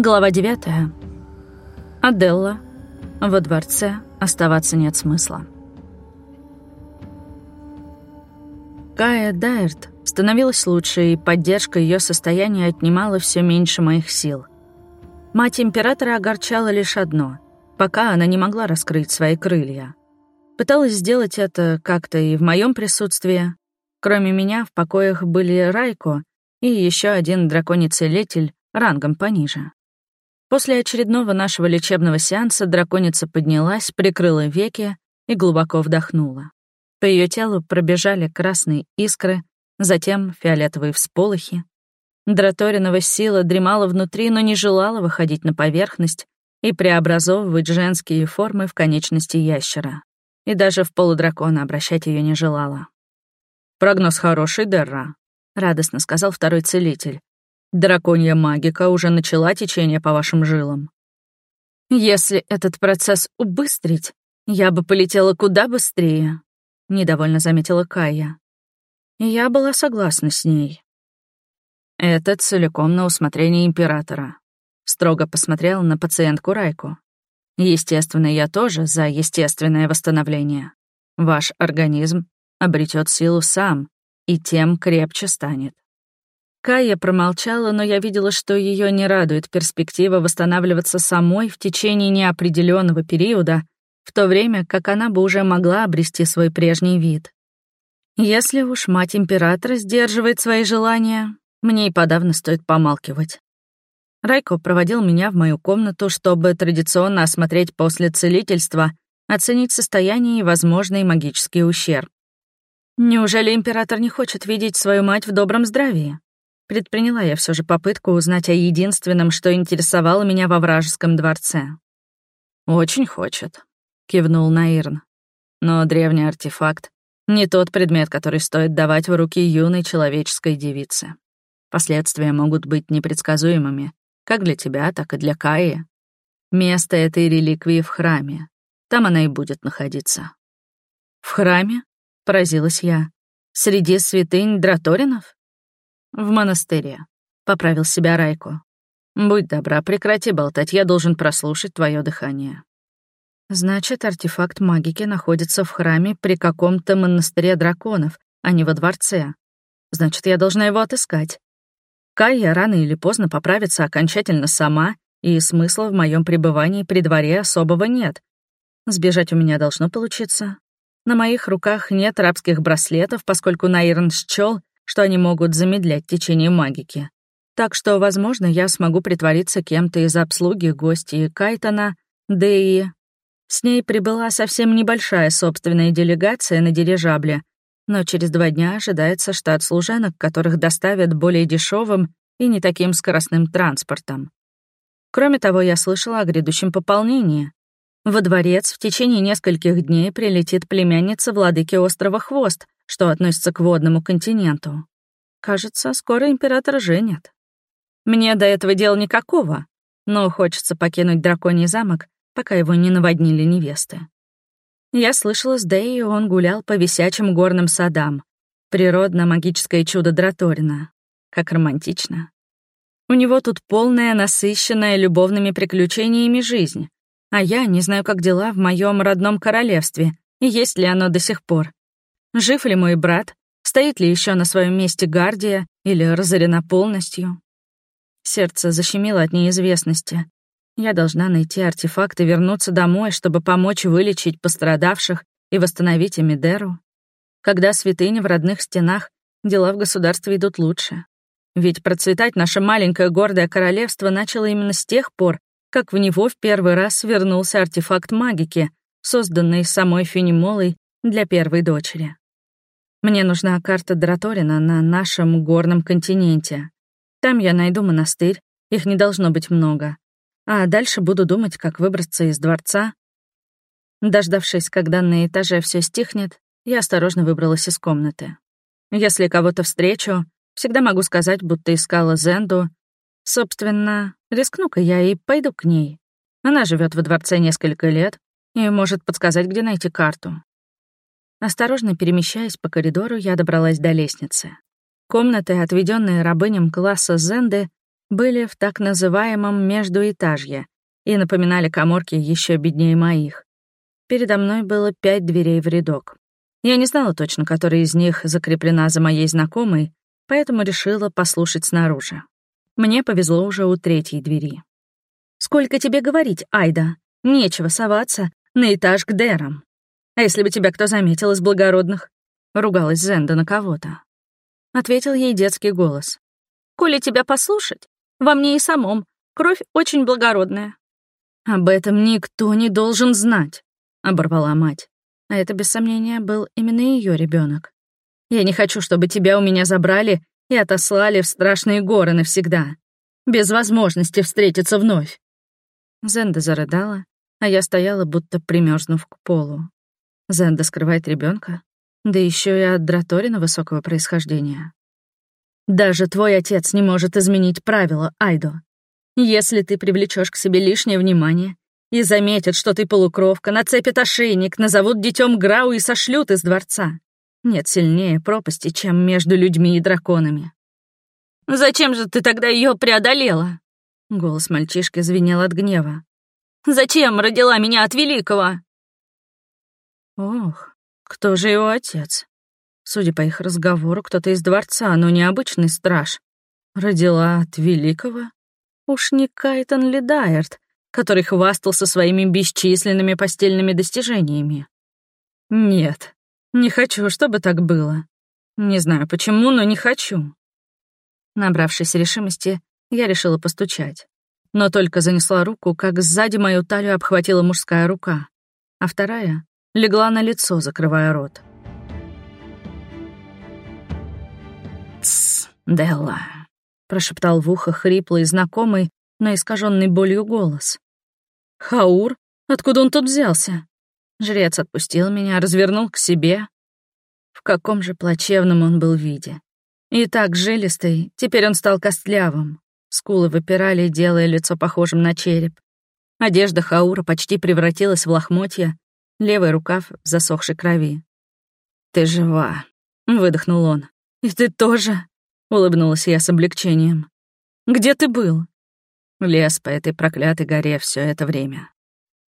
Глава 9. Аделла. Во дворце оставаться нет смысла. Кая Дайерт становилась лучше, и поддержка ее состояния отнимала все меньше моих сил. Мать императора огорчала лишь одно — пока она не могла раскрыть свои крылья. Пыталась сделать это как-то и в моем присутствии. Кроме меня в покоях были Райко и еще один драконий-целитель рангом пониже. После очередного нашего лечебного сеанса драконица поднялась, прикрыла веки и глубоко вдохнула. По ее телу пробежали красные искры, затем фиолетовые всполохи. Драторинова сила дремала внутри, но не желала выходить на поверхность и преобразовывать женские формы в конечности ящера. И даже в полудракона обращать ее не желала. «Прогноз хороший, Дерра», — радостно сказал второй целитель. «Драконья магика уже начала течение по вашим жилам». «Если этот процесс убыстрить, я бы полетела куда быстрее», — недовольно заметила Кая. Я была согласна с ней. Это целиком на усмотрение императора. Строго посмотрела на пациентку Райку. Естественно, я тоже за естественное восстановление. Ваш организм обретет силу сам, и тем крепче станет. Кая промолчала, но я видела, что ее не радует перспектива восстанавливаться самой в течение неопределенного периода, в то время как она бы уже могла обрести свой прежний вид. Если уж мать императора сдерживает свои желания, мне и подавно стоит помалкивать. Райко проводил меня в мою комнату, чтобы традиционно осмотреть после целительства, оценить состояние и возможный магический ущерб. Неужели император не хочет видеть свою мать в добром здравии? Предприняла я все же попытку узнать о единственном, что интересовало меня во вражеском дворце. «Очень хочет», кивнул Наирн. Но древний артефакт — не тот предмет, который стоит давать в руки юной человеческой девице. Последствия могут быть непредсказуемыми, как для тебя, так и для Каи. Место этой реликвии в храме. Там она и будет находиться. «В храме?» — поразилась я. «Среди святынь Драторинов?» «В монастыре», — поправил себя Райко. «Будь добра, прекрати болтать, я должен прослушать твое дыхание». Значит, артефакт магики находится в храме при каком-то монастыре драконов, а не во дворце. Значит, я должна его отыскать. Кая рано или поздно поправится окончательно сама, и смысла в моем пребывании при дворе особого нет. Сбежать у меня должно получиться. На моих руках нет рабских браслетов, поскольку Найрон счёл, что они могут замедлять течение магики. Так что, возможно, я смогу притвориться кем-то из обслуги гостей Кайтона, да и с ней прибыла совсем небольшая собственная делегация на дирижабле, но через два дня ожидается штат служанок, которых доставят более дешевым и не таким скоростным транспортом. Кроме того, я слышала о грядущем пополнении. Во дворец в течение нескольких дней прилетит племянница владыки острова Хвост, что относится к водному континенту. Кажется, скоро император женят. Мне до этого дела никакого, но хочется покинуть драконий замок пока его не наводнили невесты. Я слышала, с Дэей он гулял по висячим горным садам. Природно-магическое чудо Драторина. Как романтично. У него тут полная, насыщенная любовными приключениями жизнь. А я не знаю, как дела в моем родном королевстве, и есть ли оно до сих пор. Жив ли мой брат, стоит ли еще на своем месте Гардия или разорена полностью. Сердце защемило от неизвестности, я должна найти артефакт и вернуться домой, чтобы помочь вылечить пострадавших и восстановить Эмидеру. Когда святыня в родных стенах, дела в государстве идут лучше. Ведь процветать наше маленькое гордое королевство начало именно с тех пор, как в него в первый раз вернулся артефакт магики, созданный самой Фенимолой для первой дочери. Мне нужна карта Драторина на нашем горном континенте. Там я найду монастырь, их не должно быть много а дальше буду думать, как выбраться из дворца. Дождавшись, когда на этаже все стихнет, я осторожно выбралась из комнаты. Если кого-то встречу, всегда могу сказать, будто искала Зенду. Собственно, рискну-ка я и пойду к ней. Она живет во дворце несколько лет и может подсказать, где найти карту. Осторожно перемещаясь по коридору, я добралась до лестницы. Комнаты, отведенные рабыням класса Зенды, были в так называемом междуэтажье и напоминали коморки еще беднее моих. Передо мной было пять дверей в рядок. Я не знала точно, которая из них закреплена за моей знакомой, поэтому решила послушать снаружи. Мне повезло уже у третьей двери. «Сколько тебе говорить, Айда? Нечего соваться на этаж к Дэрам. А если бы тебя кто заметил из благородных?» Ругалась Зенда на кого-то. Ответил ей детский голос. «Коли тебя послушать, во мне и самом кровь очень благородная». «Об этом никто не должен знать», — оборвала мать. А это, без сомнения, был именно ее ребенок. «Я не хочу, чтобы тебя у меня забрали и отослали в страшные горы навсегда, без возможности встретиться вновь». Зенда зарыдала, а я стояла, будто примерзнув к полу. Зенда скрывает ребенка, да еще и от Драторина высокого происхождения. Даже твой отец не может изменить правила, Айдо. Если ты привлечешь к себе лишнее внимание и заметят, что ты полукровка, нацепят ошейник, назовут детем Грау и сошлют из дворца. Нет сильнее пропасти, чем между людьми и драконами. «Зачем же ты тогда ее преодолела?» Голос мальчишки звенел от гнева. «Зачем родила меня от великого?» Ох, кто же его отец? Судя по их разговору, кто-то из дворца, но не обычный страж. Родила от великого? Уж не Кайтон Ледайерт, который хвастался своими бесчисленными постельными достижениями. Нет, не хочу, чтобы так было. Не знаю почему, но не хочу. Набравшись решимости, я решила постучать. Но только занесла руку, как сзади мою талию обхватила мужская рука, а вторая легла на лицо, закрывая рот. «Тссс, Делла», — прошептал в ухо хриплый, знакомый, но искаженный болью голос. «Хаур? Откуда он тут взялся?» Жрец отпустил меня, развернул к себе. В каком же плачевном он был виде. И так жилистый, теперь он стал костлявым. Скулы выпирали, делая лицо похожим на череп. Одежда Хаура почти превратилась в лохмотья, левый рукав в засохшей крови. «Ты жива», — выдохнул он. «И ты тоже?» — улыбнулась я с облегчением. «Где ты был?» Лес по этой проклятой горе все это время.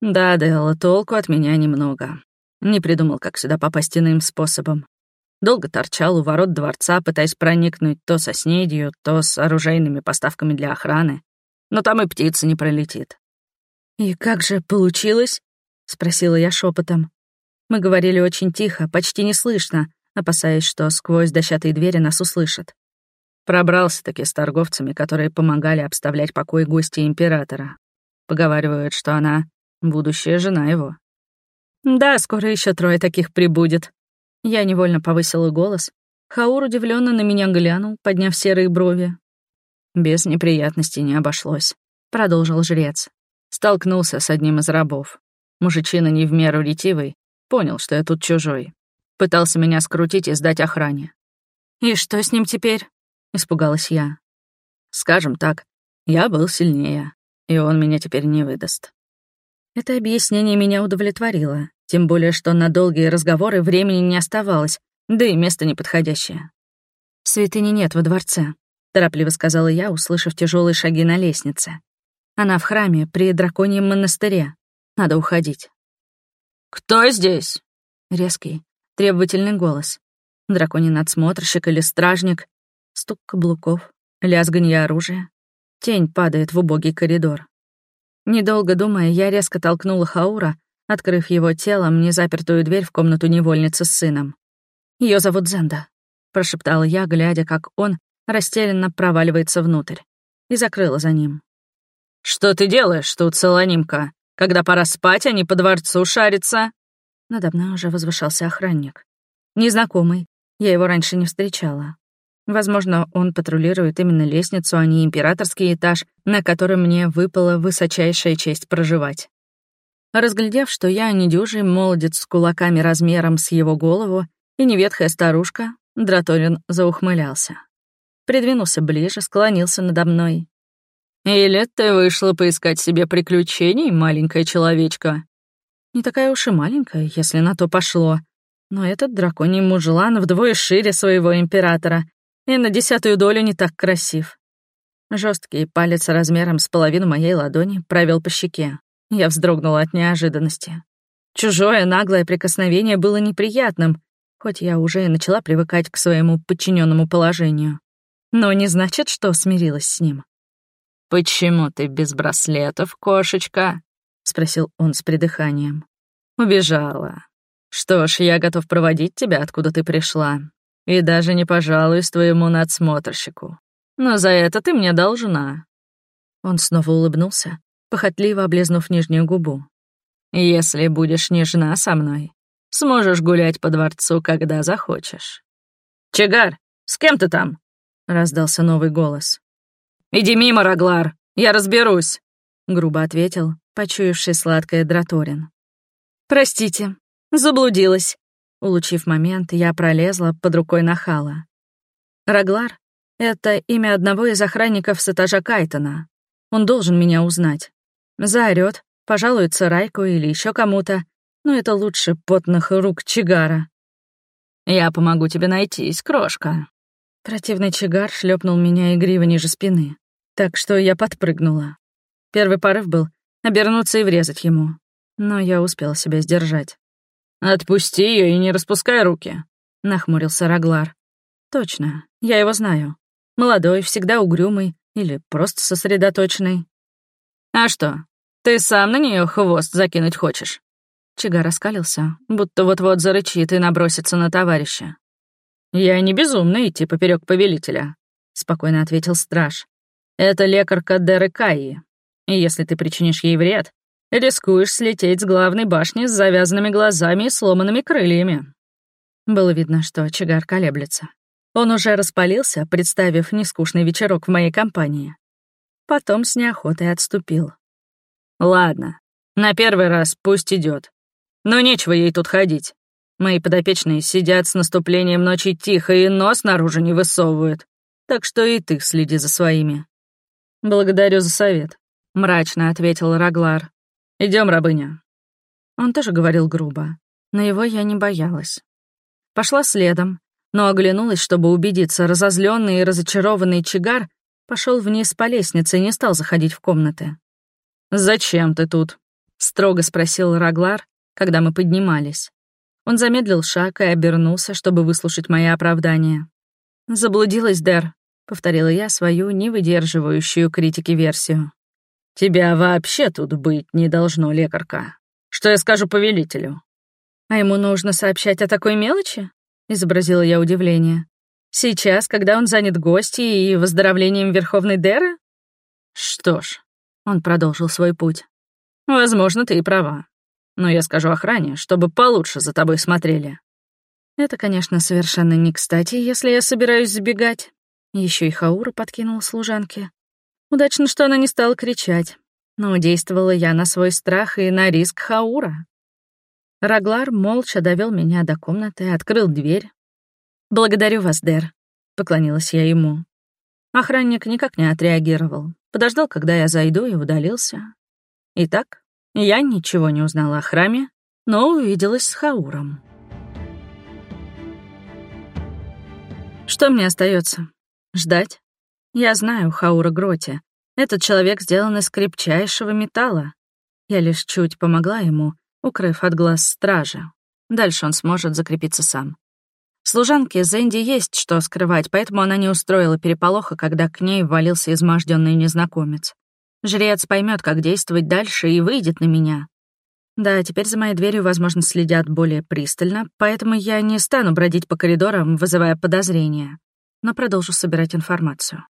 Да, Делла, толку от меня немного. Не придумал, как сюда попасть иным способом. Долго торчал у ворот дворца, пытаясь проникнуть то со снедью, то с оружейными поставками для охраны. Но там и птица не пролетит. «И как же получилось?» — спросила я шепотом. Мы говорили очень тихо, почти не слышно, опасаясь, что сквозь дощатые двери нас услышат. Пробрался-таки с торговцами, которые помогали обставлять покой гостей императора. Поговаривают, что она — будущая жена его. Да, скоро еще трое таких прибудет. Я невольно повысила голос. Хаур удивленно на меня глянул, подняв серые брови. Без неприятностей не обошлось, продолжил жрец. Столкнулся с одним из рабов. Мужичина не в меру ретивый, понял, что я тут чужой. Пытался меня скрутить и сдать охране. «И что с ним теперь?» — испугалась я. «Скажем так, я был сильнее, и он меня теперь не выдаст». Это объяснение меня удовлетворило, тем более что на долгие разговоры времени не оставалось, да и место неподходящее. «Святыни нет во дворце», — торопливо сказала я, услышав тяжелые шаги на лестнице. «Она в храме при драконьем монастыре. Надо уходить». «Кто здесь?» — резкий, требовательный голос. Драконий надсмотрщик или стражник, Стук каблуков, лязганье оружия. Тень падает в убогий коридор. Недолго думая, я резко толкнула Хаура, открыв его телом незапертую дверь в комнату невольницы с сыном. Ее зовут Зенда», — прошептала я, глядя, как он растерянно проваливается внутрь, и закрыла за ним. «Что ты делаешь тут, Солонимка? Когда пора спать, не по дворцу шариться?» Надо мной уже возвышался охранник. Незнакомый, я его раньше не встречала. Возможно, он патрулирует именно лестницу, а не императорский этаж, на котором мне выпала высочайшая честь проживать. Разглядев, что я недюжий молодец с кулаками размером с его голову и неветхая старушка, Драторин заухмылялся. Придвинулся ближе, склонился надо мной. «Или ты вышла поискать себе приключений, маленькая человечка?» Не такая уж и маленькая, если на то пошло. Но этот драконий мужлан вдвое шире своего императора, и на десятую долю не так красив. Жесткий палец размером с половину моей ладони провел по щеке. Я вздрогнула от неожиданности. Чужое наглое прикосновение было неприятным, хоть я уже и начала привыкать к своему подчиненному положению. Но не значит, что смирилась с ним. «Почему ты без браслетов, кошечка?» — спросил он с придыханием. «Убежала. Что ж, я готов проводить тебя, откуда ты пришла, и даже не пожалуюсь твоему надсмотрщику. Но за это ты мне должна». Он снова улыбнулся, похотливо облизнув нижнюю губу. «Если будешь нежна со мной, сможешь гулять по дворцу, когда захочешь». «Чигар, с кем ты там?» — раздался новый голос. «Иди мимо, Раглар, я разберусь», — грубо ответил, почуявший сладкое Драторин. «Простите, заблудилась». Улучив момент, я пролезла под рукой нахала. Раглар — это имя одного из охранников с этажа Кайтона. Он должен меня узнать. Заорёт, пожалуется Райку или еще кому-то, но это лучше потных рук Чигара. «Я помогу тебе найтись, крошка». Противный Чигар шлепнул меня игриво ниже спины, так что я подпрыгнула. Первый порыв был обернуться и врезать ему, но я успел себя сдержать. «Отпусти ее и не распускай руки», — нахмурился Раглар. «Точно, я его знаю. Молодой, всегда угрюмый или просто сосредоточенный». «А что, ты сам на нее хвост закинуть хочешь?» Чига раскалился, будто вот-вот зарычит и набросится на товарища. «Я не безумный идти поперек повелителя», — спокойно ответил страж. «Это лекарка Деры Каи, и если ты причинишь ей вред, рискуешь слететь с главной башни с завязанными глазами и сломанными крыльями». Было видно, что Чигар колеблется. Он уже распалился, представив нескучный вечерок в моей компании. Потом с неохотой отступил. «Ладно, на первый раз пусть идет. Но нечего ей тут ходить. Мои подопечные сидят с наступлением ночи тихо и нос наружу не высовывают. Так что и ты следи за своими». «Благодарю за совет», — мрачно ответил Раглар. Идем, рабыня». Он тоже говорил грубо, но его я не боялась. Пошла следом, но оглянулась, чтобы убедиться, разозленный и разочарованный Чигар пошел вниз по лестнице и не стал заходить в комнаты. «Зачем ты тут?» — строго спросил Раглар, когда мы поднимались. Он замедлил шаг и обернулся, чтобы выслушать мои оправдания. «Заблудилась, Дэр», — повторила я свою невыдерживающую критики версию. «Тебя вообще тут быть не должно, лекарка. Что я скажу повелителю?» «А ему нужно сообщать о такой мелочи?» — изобразила я удивление. Сейчас, когда он занят гостьей и выздоровлением Верховной Деры? Что ж, он продолжил свой путь. Возможно, ты и права. Но я скажу охране, чтобы получше за тобой смотрели. Это, конечно, совершенно не кстати, если я собираюсь сбегать. Еще и Хаура подкинула служанке. Удачно, что она не стала кричать. Но действовала я на свой страх и на риск Хаура. Раглар молча довел меня до комнаты, открыл дверь, «Благодарю вас, Дэр», — поклонилась я ему. Охранник никак не отреагировал. Подождал, когда я зайду, и удалился. Итак, я ничего не узнала о храме, но увиделась с Хауром. Что мне остается? Ждать? Я знаю Хаура Гроти. Этот человек сделан из крепчайшего металла. Я лишь чуть помогла ему, укрыв от глаз стража. Дальше он сможет закрепиться сам. Служанке Зенди есть что скрывать, поэтому она не устроила переполоха, когда к ней ввалился изможденный незнакомец. Жрец поймет, как действовать дальше, и выйдет на меня. Да, теперь за моей дверью, возможно, следят более пристально, поэтому я не стану бродить по коридорам, вызывая подозрения, но продолжу собирать информацию.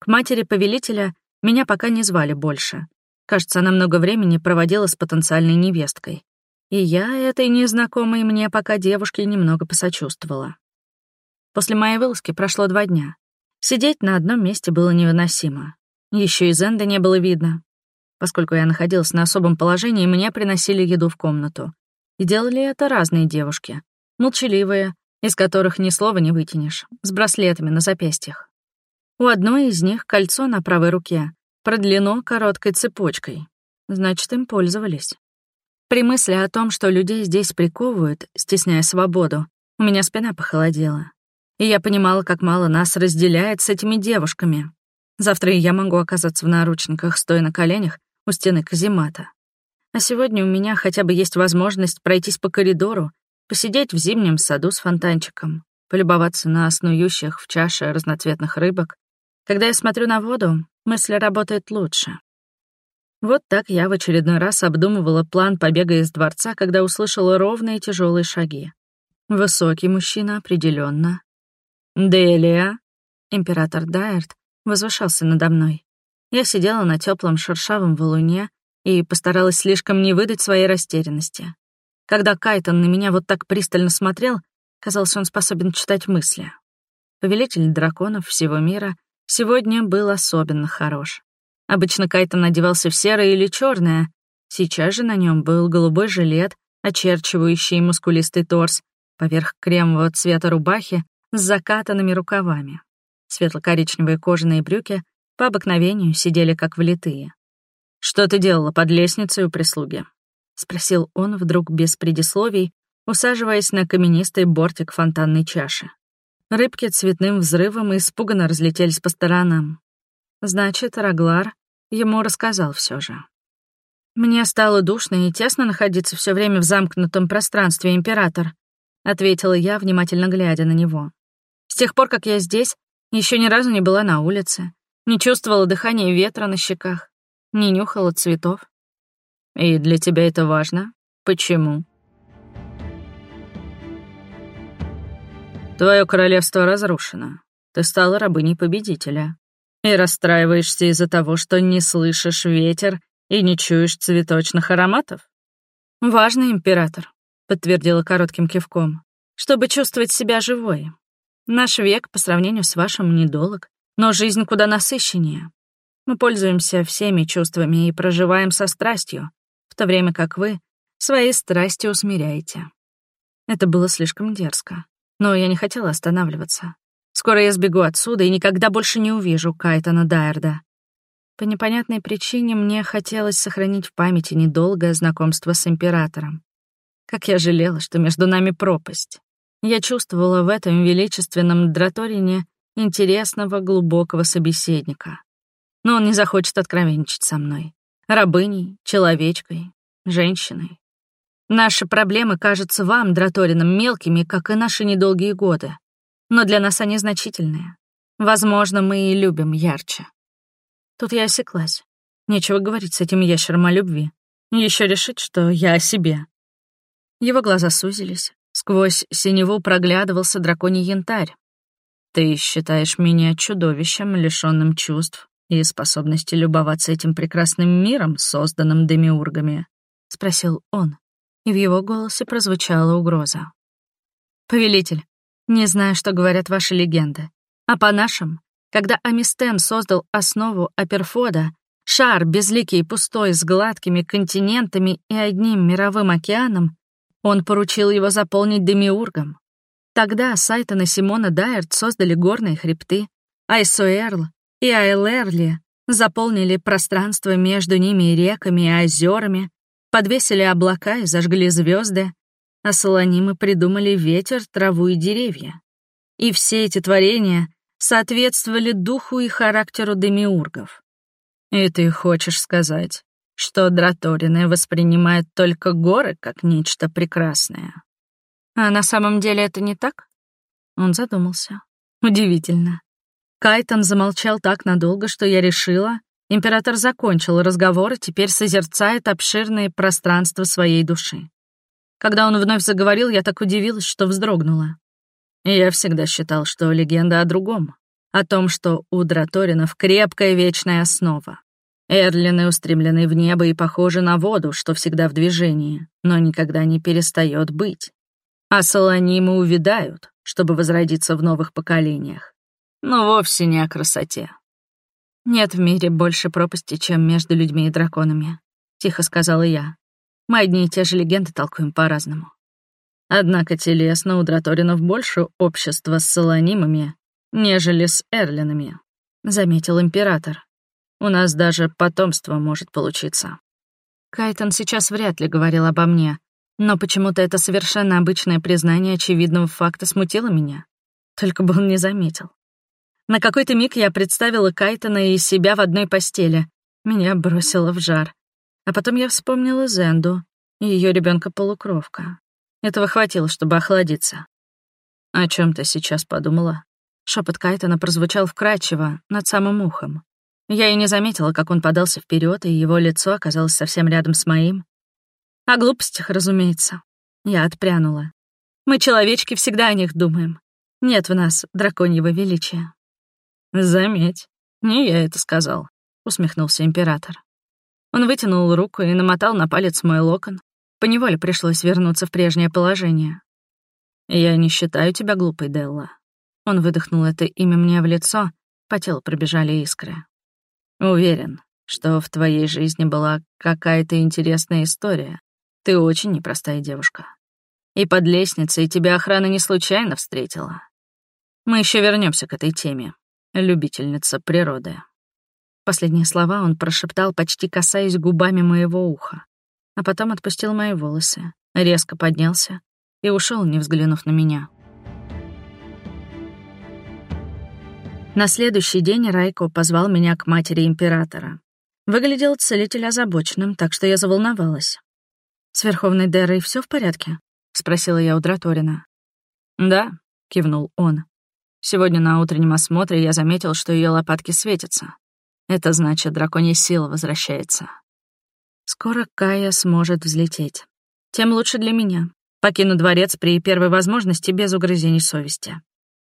К матери повелителя меня пока не звали больше. Кажется, она много времени проводила с потенциальной невесткой. И я этой незнакомой мне пока девушке немного посочувствовала. После моей вылазки прошло два дня. Сидеть на одном месте было невыносимо. Еще и Зенда не было видно. Поскольку я находилась на особом положении, мне приносили еду в комнату. И делали это разные девушки. Молчаливые, из которых ни слова не вытянешь, с браслетами на запястьях. У одной из них кольцо на правой руке продлено короткой цепочкой. Значит, им пользовались. При мысли о том, что людей здесь приковывают, стесняя свободу, у меня спина похолодела. И я понимала, как мало нас разделяет с этими девушками. Завтра я могу оказаться в наручниках, стоя на коленях у стены каземата. А сегодня у меня хотя бы есть возможность пройтись по коридору, посидеть в зимнем саду с фонтанчиком, полюбоваться на снующих в чаше разноцветных рыбок. Когда я смотрю на воду, мысль работает лучше. Вот так я в очередной раз обдумывала план побега из дворца, когда услышала ровные тяжелые шаги. Высокий мужчина, определенно. «Делия!» Император Дайерт возвышался надо мной. Я сидела на теплом шершавом валуне и постаралась слишком не выдать своей растерянности. Когда Кайтон на меня вот так пристально смотрел, казалось, он способен читать мысли. Повелитель драконов всего мира сегодня был особенно хорош. Обычно Кайтон одевался в серое или черное, сейчас же на нем был голубой жилет, очерчивающий мускулистый торс, поверх кремового цвета рубахи с закатанными рукавами. Светло-коричневые кожаные брюки по обыкновению сидели как влитые. «Что ты делала под лестницей у прислуги?» — спросил он вдруг без предисловий, усаживаясь на каменистый бортик фонтанной чаши. Рыбки цветным взрывом испуганно разлетелись по сторонам. Значит, Раглар ему рассказал все же. «Мне стало душно и тесно находиться все время в замкнутом пространстве, император», — ответила я, внимательно глядя на него. «С тех пор, как я здесь, еще ни разу не была на улице, не чувствовала дыхания ветра на щеках, не нюхала цветов. И для тебя это важно? Почему? Твое королевство разрушено. Ты стала рабыней победителя. И расстраиваешься из-за того, что не слышишь ветер и не чуешь цветочных ароматов? Важно, император, подтвердила коротким кивком, чтобы чувствовать себя живой, Наш век по сравнению с вашим недолг, но жизнь куда насыщеннее. Мы пользуемся всеми чувствами и проживаем со страстью, в то время как вы свои страсти усмиряете. Это было слишком дерзко, но я не хотела останавливаться. Скоро я сбегу отсюда и никогда больше не увижу Кайтона Дайерда. По непонятной причине мне хотелось сохранить в памяти недолгое знакомство с императором. Как я жалела, что между нами пропасть. Я чувствовала в этом величественном драторине интересного глубокого собеседника. Но он не захочет откровенничать со мной. Рабыней, человечкой, женщиной. Наши проблемы кажутся вам, Драторином, мелкими, как и наши недолгие годы. Но для нас они значительные. Возможно, мы и любим ярче. Тут я осеклась. Нечего говорить с этим ящером о любви. Еще решить, что я о себе. Его глаза сузились, Сквозь синеву проглядывался драконий янтарь. «Ты считаешь меня чудовищем, лишённым чувств и способности любоваться этим прекрасным миром, созданным демиургами?» — спросил он, и в его голосе прозвучала угроза. «Повелитель, не знаю, что говорят ваши легенды, а по нашим, когда Амистен создал основу Аперфода, шар безликий и пустой с гладкими континентами и одним мировым океаном, он поручил его заполнить демиургом. Тогда Сайтон и Симона Дайерт создали горные хребты, Айсуэрл и Айлерли заполнили пространство между ними реками и озерами, подвесили облака и зажгли звезды, а солонимы придумали ветер, траву и деревья. И все эти творения соответствовали духу и характеру демиургов. И ты хочешь сказать, что драторины воспринимают только горы как нечто прекрасное. А на самом деле это не так? Он задумался. Удивительно. Кайтон замолчал так надолго, что я решила, император закончил разговор и теперь созерцает обширные пространства своей души. Когда он вновь заговорил, я так удивилась, что вздрогнула. я всегда считал, что легенда о другом, о том, что у драторинов крепкая вечная основа, Эрлины устремлены в небо и похожи на воду, что всегда в движении, но никогда не перестает быть. А солонимы увядают, чтобы возродиться в новых поколениях. Но вовсе не о красоте. «Нет в мире больше пропасти, чем между людьми и драконами», — тихо сказала я. «Мы одни и те же легенды толкуем по-разному». Однако телесно у драторинов больше общества с солонимами, нежели с эрлинами, — заметил император. У нас даже потомство может получиться. Кайтон сейчас вряд ли говорил обо мне, но почему-то это совершенно обычное признание очевидного факта смутило меня. Только бы он не заметил. На какой-то миг я представила Кайтона и себя в одной постели. Меня бросило в жар. А потом я вспомнила Зенду и ее ребенка полукровка Этого хватило, чтобы охладиться. «О чем ты сейчас подумала?» Шепот Кайтона прозвучал вкрадчиво, над самым ухом. Я и не заметила, как он подался вперед, и его лицо оказалось совсем рядом с моим. О глупостях, разумеется. Я отпрянула. Мы, человечки, всегда о них думаем. Нет в нас драконьего величия. Заметь, не я это сказал, усмехнулся император. Он вытянул руку и намотал на палец мой локон. Поневоле пришлось вернуться в прежнее положение. «Я не считаю тебя глупой, Делла». Он выдохнул это имя мне в лицо, по телу пробежали искры. «Уверен, что в твоей жизни была какая-то интересная история. Ты очень непростая девушка. И под лестницей тебя охрана не случайно встретила. Мы еще вернемся к этой теме. Любительница природы». Последние слова он прошептал, почти касаясь губами моего уха, а потом отпустил мои волосы, резко поднялся и ушел, не взглянув на меня. На следующий день Райко позвал меня к матери императора. Выглядел целитель озабоченным, так что я заволновалась. «С Верховной Дерой все в порядке?» — спросила я у Драторина. «Да», — кивнул он. «Сегодня на утреннем осмотре я заметил, что ее лопатки светятся. Это значит, драконья сила возвращается. Скоро Кая сможет взлететь. Тем лучше для меня. Покину дворец при первой возможности без угрызений совести.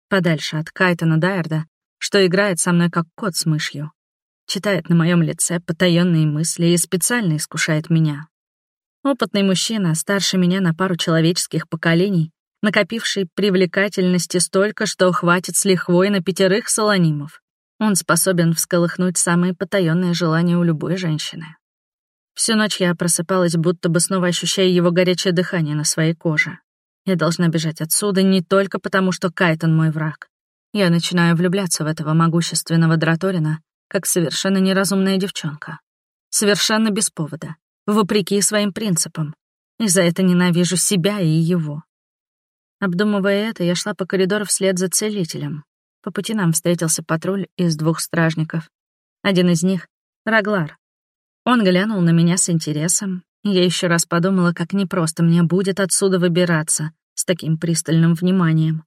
Подальше от Кайтона Дайерда, что играет со мной как кот с мышью. Читает на моем лице потаенные мысли и специально искушает меня. Опытный мужчина, старше меня на пару человеческих поколений, накопивший привлекательности столько, что хватит с лихвой на пятерых солонимов. Он способен всколыхнуть самые потаенные желания у любой женщины. Всю ночь я просыпалась, будто бы снова ощущая его горячее дыхание на своей коже. Я должна бежать отсюда не только потому, что Кайтон мой враг. Я начинаю влюбляться в этого могущественного Драторина, как совершенно неразумная девчонка. Совершенно без повода, вопреки своим принципам. И за это ненавижу себя и его. Обдумывая это, я шла по коридору вслед за целителем. По пути нам встретился патруль из двух стражников. Один из них — Раглар. Он глянул на меня с интересом, я еще раз подумала, как непросто мне будет отсюда выбираться с таким пристальным вниманием.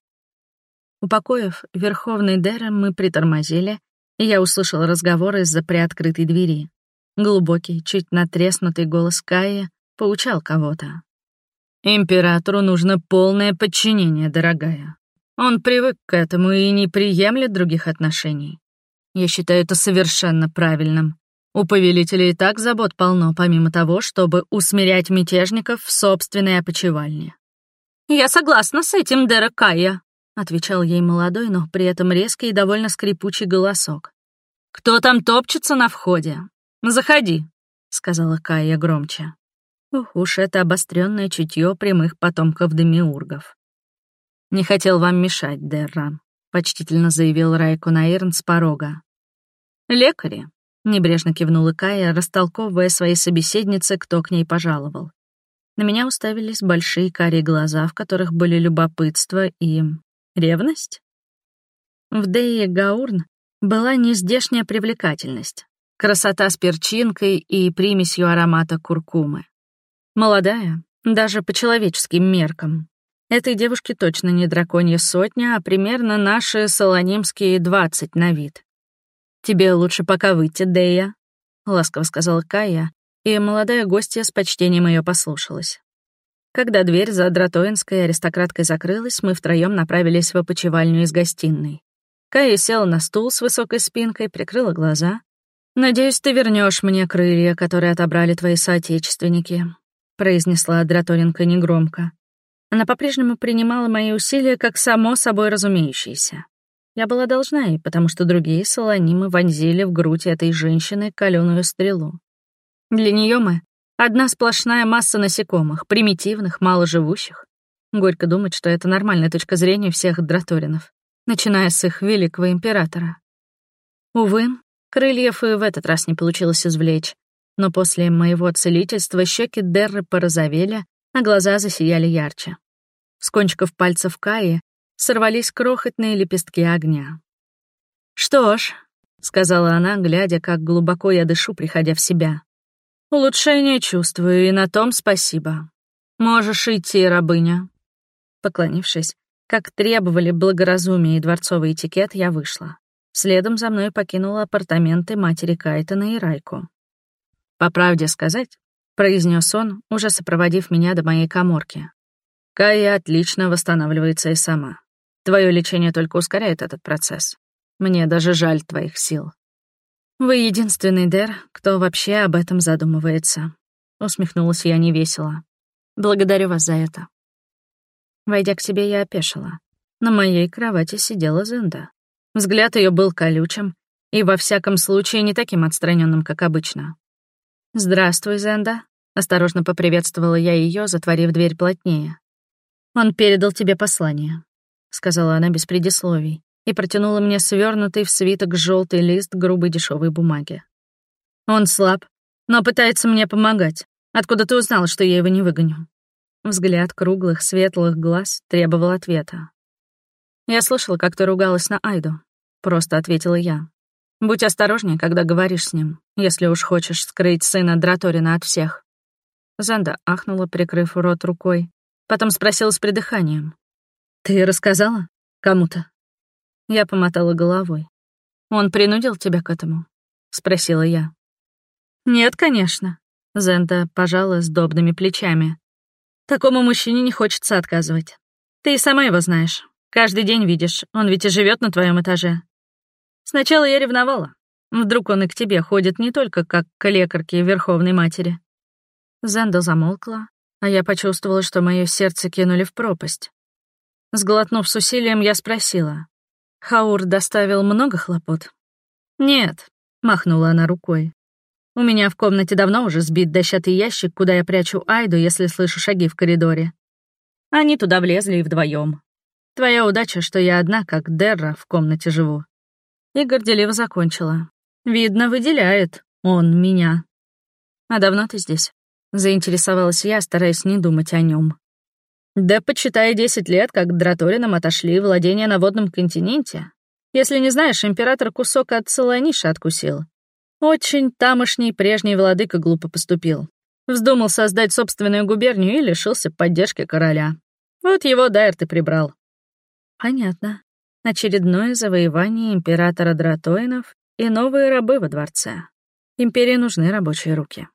Упокоив Верховный Дера, мы притормозили, и я услышал разговор из-за приоткрытой двери. Глубокий, чуть натреснутый голос Каи поучал кого-то. «Императору нужно полное подчинение, дорогая. Он привык к этому и не приемлет других отношений. Я считаю это совершенно правильным. У повелителя и так забот полно, помимо того, чтобы усмирять мятежников в собственной опочивальне. «Я согласна с этим, Дера Кая», — отвечал ей молодой, но при этом резкий и довольно скрипучий голосок. «Кто там топчется на входе? Заходи», — сказала Кая громче. Уж это обостренное чутье прямых потомков демиургов. «Не хотел вам мешать, Дерра», — почтительно заявил Райко Наирн с порога. «Лекари», — небрежно кивнула Кая, растолковывая своей собеседнице, кто к ней пожаловал. На меня уставились большие карие глаза, в которых были любопытство и... ревность? В Дейе Гаурн была нездешняя привлекательность, красота с перчинкой и примесью аромата куркумы. Молодая, даже по человеческим меркам, Этой девушке точно не драконья сотня, а примерно наши солонимские двадцать на вид. «Тебе лучше пока выйти, Дея», — ласково сказала Кая, и молодая гостья с почтением ее послушалась. Когда дверь за дратоинской аристократкой закрылась, мы втроем направились в опочивальню из гостиной. Кая села на стул с высокой спинкой, прикрыла глаза. «Надеюсь, ты вернешь мне крылья, которые отобрали твои соотечественники», — произнесла Дратоненко негромко. Она по-прежнему принимала мои усилия как само собой разумеющиеся. Я была должна ей, потому что другие солонимы вонзили в грудь этой женщины каленую стрелу. Для нее мы — одна сплошная масса насекомых, примитивных, маложивущих. Горько думать, что это нормальная точка зрения всех драторинов, начиная с их великого императора. Увы, крыльев и в этот раз не получилось извлечь, но после моего целительства щеки Дерры порозовели, а глаза засияли ярче. С кончиков пальцев Каи сорвались крохотные лепестки огня. «Что ж», — сказала она, глядя, как глубоко я дышу, приходя в себя. «Улучшение чувствую, и на том спасибо. Можешь идти, рабыня». Поклонившись, как требовали благоразумие и дворцовый этикет, я вышла. Следом за мной покинула апартаменты матери Кайтона и Райку. «По правде сказать», — произнес он, уже сопроводив меня до моей коморки. «Кая отлично восстанавливается и сама. Твое лечение только ускоряет этот процесс. Мне даже жаль твоих сил». «Вы единственный Дэр, кто вообще об этом задумывается», — усмехнулась я невесело. «Благодарю вас за это». Войдя к себе, я опешила. На моей кровати сидела Зенда. Взгляд ее был колючим и, во всяком случае, не таким отстраненным, как обычно. «Здравствуй, Зенда», — осторожно поприветствовала я ее, затворив дверь плотнее. «Он передал тебе послание», — сказала она без предисловий и протянула мне свернутый в свиток желтый лист грубой дешевой бумаги. «Он слаб, но пытается мне помогать. Откуда ты узнала, что я его не выгоню?» Взгляд круглых, светлых глаз требовал ответа. «Я слышала, как ты ругалась на Айду», — просто ответила я. «Будь осторожнее, когда говоришь с ним, если уж хочешь скрыть сына Драторина от всех». Занда ахнула, прикрыв рот рукой, потом спросила с придыханием. «Ты рассказала? Кому-то?» Я помотала головой. «Он принудил тебя к этому?» — спросила я. «Нет, конечно», — Зента пожала сдобными плечами. «Такому мужчине не хочется отказывать. Ты и сама его знаешь. Каждый день видишь, он ведь и живет на твоем этаже. Сначала я ревновала. Вдруг он и к тебе ходит не только как к лекарке Верховной Матери. Зенда замолкла, а я почувствовала, что мое сердце кинули в пропасть. Сглотнув с усилием, я спросила. «Хаур доставил много хлопот?» «Нет», — махнула она рукой. «У меня в комнате давно уже сбит дощатый ящик, куда я прячу Айду, если слышу шаги в коридоре. Они туда влезли и вдвоем. Твоя удача, что я одна, как Дерра, в комнате живу. И горделиво закончила. Видно, выделяет он меня. А давно ты здесь? Заинтересовалась я, стараясь не думать о нем. Да почитай десять лет, как Драторинам отошли владения на водном континенте. Если не знаешь, император кусок от Солониши откусил. Очень тамошний прежний владыка глупо поступил. Вздумал создать собственную губернию и лишился поддержки короля. Вот его Дайр ты прибрал. Понятно. Очередное завоевание императора Дратоинов и новые рабы во дворце. Империи нужны рабочие руки.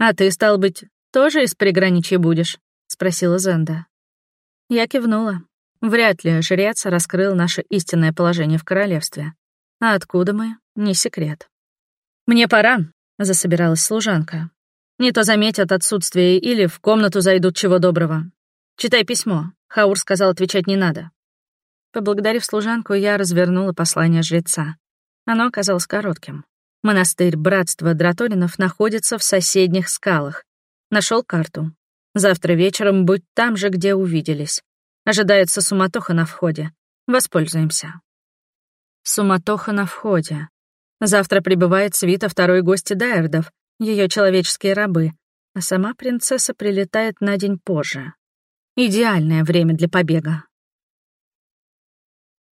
«А ты, стал быть, тоже из приграничья будешь?» — спросила Зенда. Я кивнула. Вряд ли жрец раскрыл наше истинное положение в королевстве. А откуда мы — не секрет. «Мне пора», — засобиралась служанка. «Не то заметят отсутствие или в комнату зайдут чего доброго. Читай письмо. Хаур сказал, отвечать не надо. Поблагодарив служанку, я развернула послание жреца. Оно оказалось коротким. Монастырь Братства Драторинов находится в соседних скалах. Нашел карту. Завтра вечером будь там же, где увиделись. Ожидается суматоха на входе. Воспользуемся. Суматоха на входе. Завтра прибывает свита второй гости Дайердов, ее человеческие рабы, а сама принцесса прилетает на день позже. Идеальное время для побега.